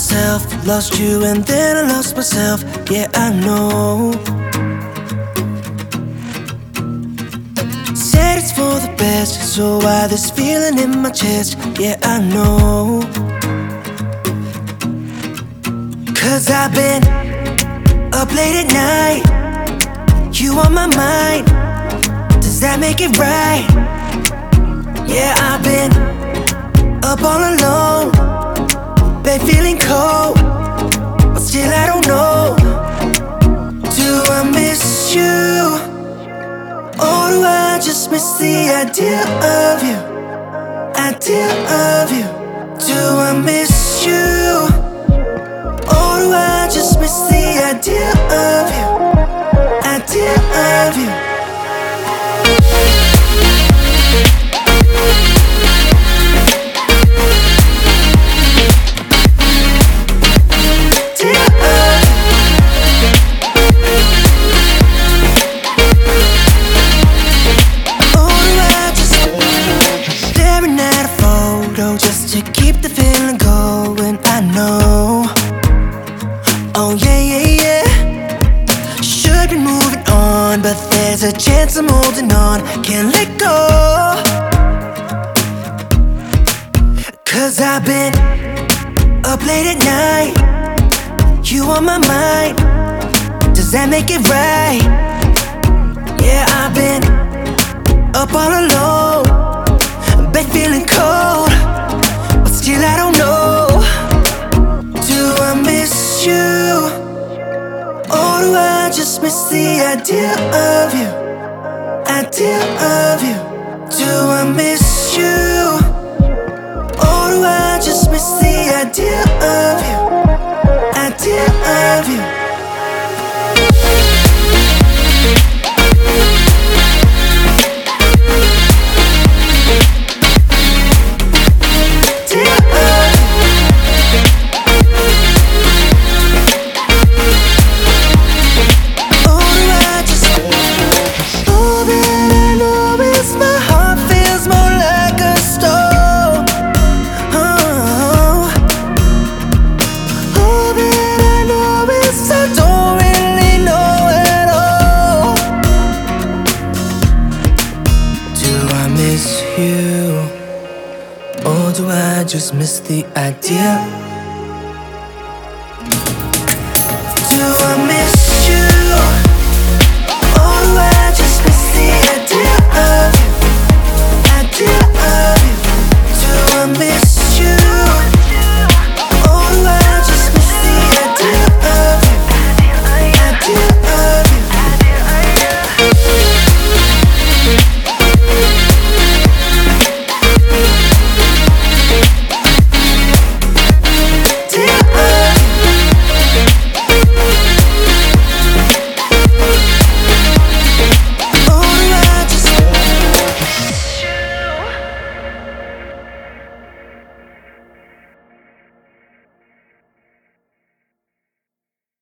myself, lost you, and then I lost myself. Yeah, I know. Said it's for the best, so why this feeling in my chest? Yeah, I know. Cause I've been up late at night, you on my mind. Does that make it right? Just the idea of you? Idea of you. Do I miss you? Or do I just miss the idea of you? Idea of you. Know. Oh yeah, yeah, yeah. Should be moving on, but there's a chance I'm holding on. Can't let go. Cause I've been up late at night. You on my mind. Does that make it right? Yeah, I've been up all alone, bed feeling cold, do I just miss the idea of you? Idea of you. Do I miss miss you? Or do I just miss the idea? Do I miss